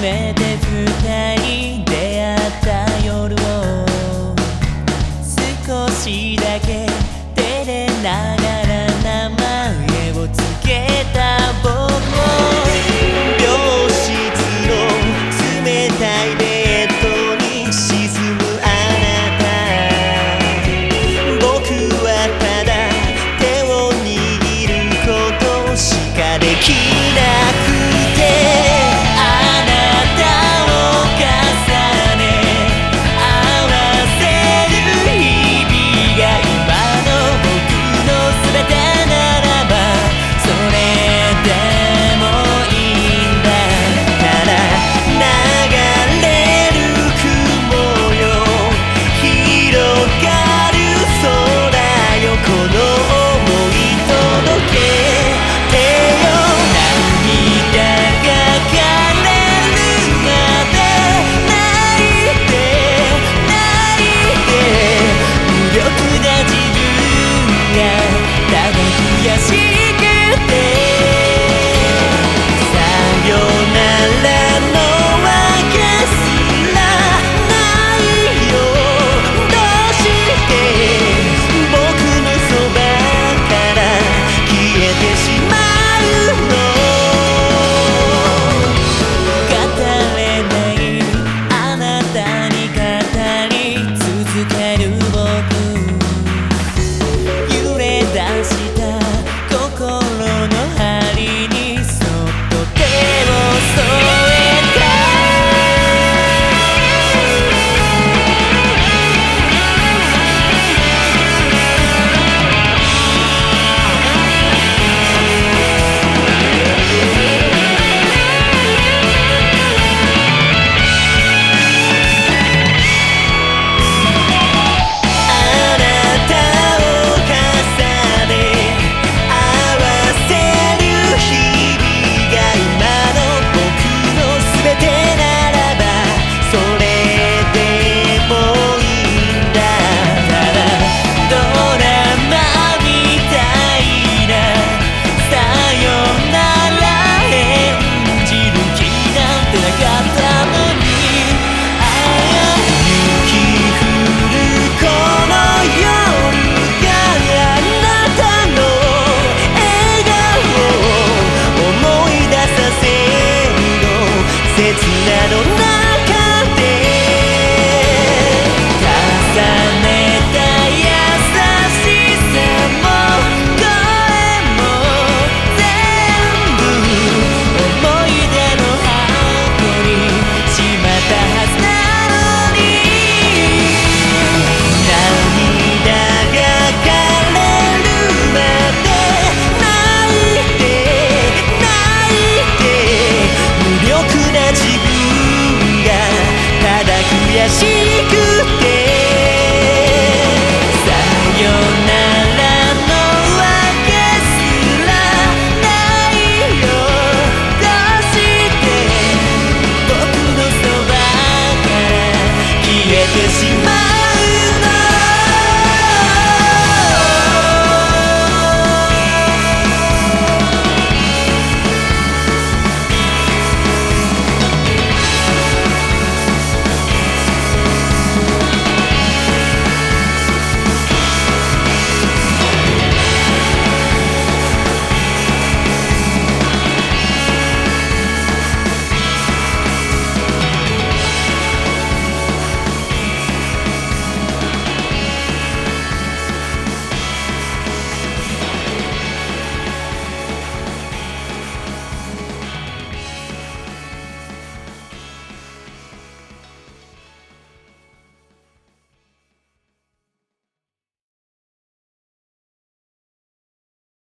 めて二人出会った夜を。少しだけ照れながら名前を付けた僕。